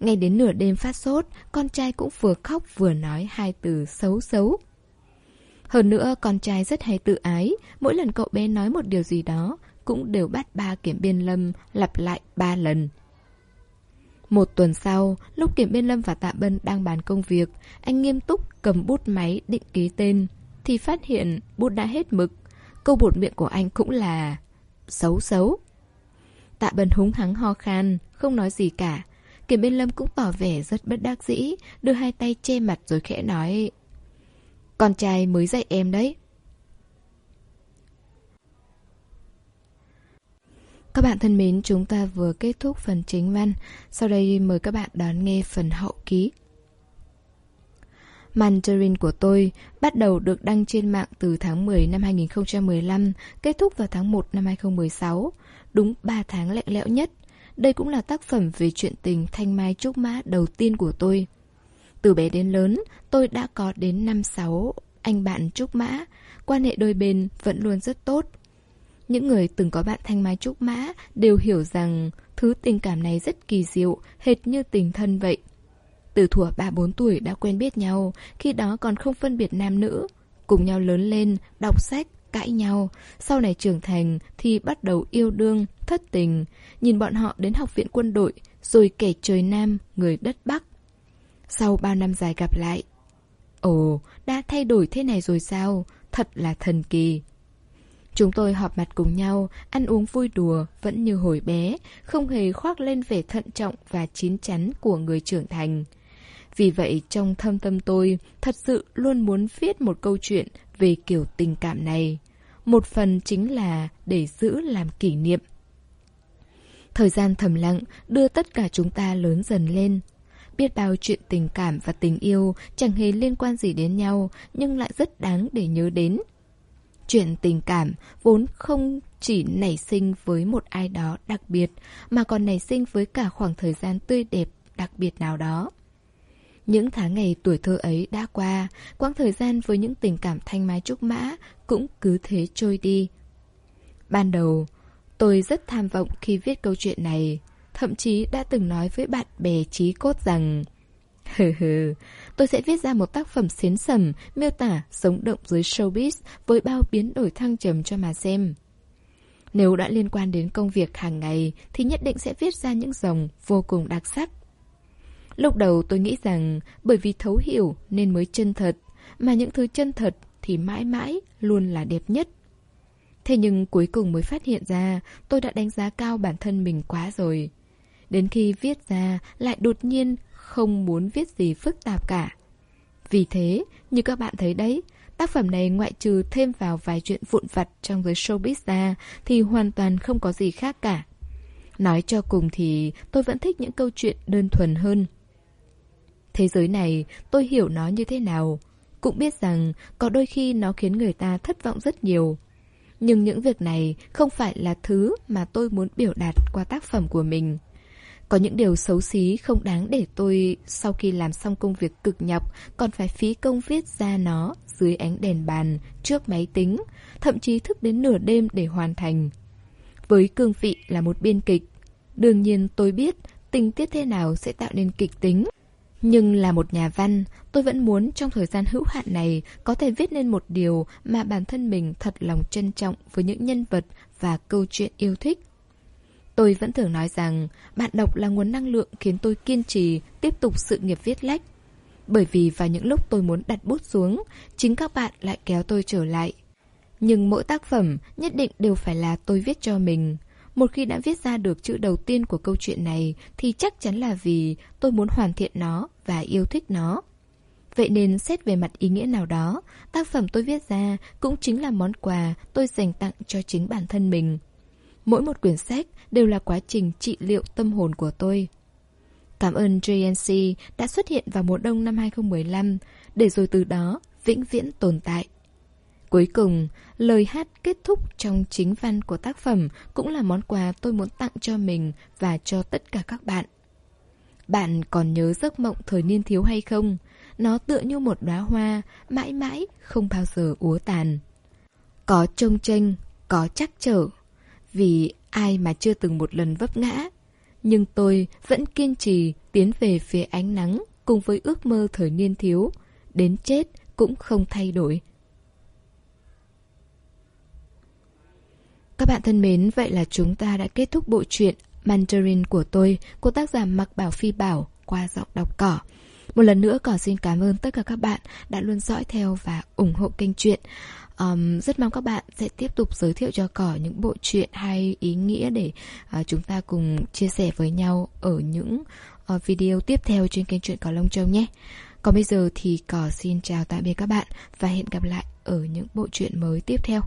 Ngay đến nửa đêm phát sốt, con trai cũng vừa khóc vừa nói hai từ xấu xấu. Hơn nữa, con trai rất hay tự ái, mỗi lần cậu bé nói một điều gì đó, cũng đều bắt ba kiểm biên lâm lặp lại ba lần. Một tuần sau, lúc kiểm biên lâm và tạ bân đang bàn công việc, anh nghiêm túc cầm bút máy định ký tên, thì phát hiện bút đã hết mực. Câu bột miệng của anh cũng là xấu xấu. Tạ bân húng hắng ho khan, không nói gì cả. Kiểm biên lâm cũng tỏ vẻ rất bất đắc dĩ, đưa hai tay che mặt rồi khẽ nói con trai mới dạy em đấy. Các bạn thân mến, chúng ta vừa kết thúc phần chính văn. Sau đây mời các bạn đón nghe phần hậu ký. Mandarin của tôi bắt đầu được đăng trên mạng từ tháng 10 năm 2015, kết thúc vào tháng 1 năm 2016. Đúng 3 tháng lẹ lẽo nhất. Đây cũng là tác phẩm về chuyện tình thanh mai trúc mã đầu tiên của tôi. Từ bé đến lớn, tôi đã có đến 5-6 anh bạn trúc mã, quan hệ đôi bên vẫn luôn rất tốt. Những người từng có bạn thanh mai trúc mã đều hiểu rằng thứ tình cảm này rất kỳ diệu, hệt như tình thân vậy. Từ thuở 3-4 tuổi đã quen biết nhau, khi đó còn không phân biệt nam nữ. Cùng nhau lớn lên, đọc sách, cãi nhau. Sau này trưởng thành thì bắt đầu yêu đương, thất tình. Nhìn bọn họ đến học viện quân đội, rồi kẻ trời Nam, người đất Bắc. Sau bao năm dài gặp lại. Ồ, đã thay đổi thế này rồi sao? Thật là thần kỳ. Chúng tôi họp mặt cùng nhau, ăn uống vui đùa, vẫn như hồi bé, không hề khoác lên vẻ thận trọng và chín chắn của người trưởng thành. Vì vậy, trong thâm tâm tôi, thật sự luôn muốn viết một câu chuyện về kiểu tình cảm này. Một phần chính là để giữ làm kỷ niệm. Thời gian thầm lặng đưa tất cả chúng ta lớn dần lên, Biết bao chuyện tình cảm và tình yêu chẳng hề liên quan gì đến nhau, nhưng lại rất đáng để nhớ đến. Chuyện tình cảm vốn không chỉ nảy sinh với một ai đó đặc biệt, mà còn nảy sinh với cả khoảng thời gian tươi đẹp đặc biệt nào đó. Những tháng ngày tuổi thơ ấy đã qua, quãng thời gian với những tình cảm thanh mai trúc mã cũng cứ thế trôi đi. Ban đầu, tôi rất tham vọng khi viết câu chuyện này, Thậm chí đã từng nói với bạn bè trí cốt rằng Hừ hừ, tôi sẽ viết ra một tác phẩm xến sầm, miêu tả sống động dưới showbiz với bao biến đổi thăng trầm cho mà xem. Nếu đã liên quan đến công việc hàng ngày thì nhất định sẽ viết ra những dòng vô cùng đặc sắc. Lúc đầu tôi nghĩ rằng bởi vì thấu hiểu nên mới chân thật, mà những thứ chân thật thì mãi mãi luôn là đẹp nhất. Thế nhưng cuối cùng mới phát hiện ra tôi đã đánh giá cao bản thân mình quá rồi. Đến khi viết ra lại đột nhiên không muốn viết gì phức tạp cả. Vì thế, như các bạn thấy đấy, tác phẩm này ngoại trừ thêm vào vài chuyện vụn vặt trong giới showbiz ra thì hoàn toàn không có gì khác cả. Nói cho cùng thì tôi vẫn thích những câu chuyện đơn thuần hơn. Thế giới này, tôi hiểu nó như thế nào. Cũng biết rằng có đôi khi nó khiến người ta thất vọng rất nhiều. Nhưng những việc này không phải là thứ mà tôi muốn biểu đạt qua tác phẩm của mình. Có những điều xấu xí không đáng để tôi sau khi làm xong công việc cực nhọc còn phải phí công viết ra nó dưới ánh đèn bàn, trước máy tính, thậm chí thức đến nửa đêm để hoàn thành. Với cương vị là một biên kịch, đương nhiên tôi biết tình tiết thế nào sẽ tạo nên kịch tính. Nhưng là một nhà văn, tôi vẫn muốn trong thời gian hữu hạn này có thể viết nên một điều mà bản thân mình thật lòng trân trọng với những nhân vật và câu chuyện yêu thích. Tôi vẫn thường nói rằng bạn đọc là nguồn năng lượng khiến tôi kiên trì tiếp tục sự nghiệp viết lách. Bởi vì vào những lúc tôi muốn đặt bút xuống, chính các bạn lại kéo tôi trở lại. Nhưng mỗi tác phẩm nhất định đều phải là tôi viết cho mình. Một khi đã viết ra được chữ đầu tiên của câu chuyện này thì chắc chắn là vì tôi muốn hoàn thiện nó và yêu thích nó. Vậy nên xét về mặt ý nghĩa nào đó, tác phẩm tôi viết ra cũng chính là món quà tôi dành tặng cho chính bản thân mình. Mỗi một quyển sách đều là quá trình trị liệu tâm hồn của tôi. Cảm ơn JNC đã xuất hiện vào mùa đông năm 2015, để rồi từ đó vĩnh viễn tồn tại. Cuối cùng, lời hát kết thúc trong chính văn của tác phẩm cũng là món quà tôi muốn tặng cho mình và cho tất cả các bạn. Bạn còn nhớ giấc mộng thời niên thiếu hay không? Nó tựa như một đóa hoa, mãi mãi không bao giờ úa tàn. Có trông tranh, có chắc trở. Vì ai mà chưa từng một lần vấp ngã. Nhưng tôi vẫn kiên trì tiến về phía ánh nắng cùng với ước mơ thời niên thiếu. Đến chết cũng không thay đổi. Các bạn thân mến, vậy là chúng ta đã kết thúc bộ truyện Mandarin của tôi của tác giả Mặc Bảo Phi Bảo qua giọng đọc cỏ. Một lần nữa cỏ xin cảm ơn tất cả các bạn đã luôn dõi theo và ủng hộ kênh truyện. Um, rất mong các bạn sẽ tiếp tục giới thiệu cho cỏ những bộ truyện hay ý nghĩa để uh, chúng ta cùng chia sẻ với nhau ở những uh, video tiếp theo trên kênh truyện cỏ lông châu nhé. Còn bây giờ thì cỏ xin chào tạm biệt các bạn và hẹn gặp lại ở những bộ truyện mới tiếp theo.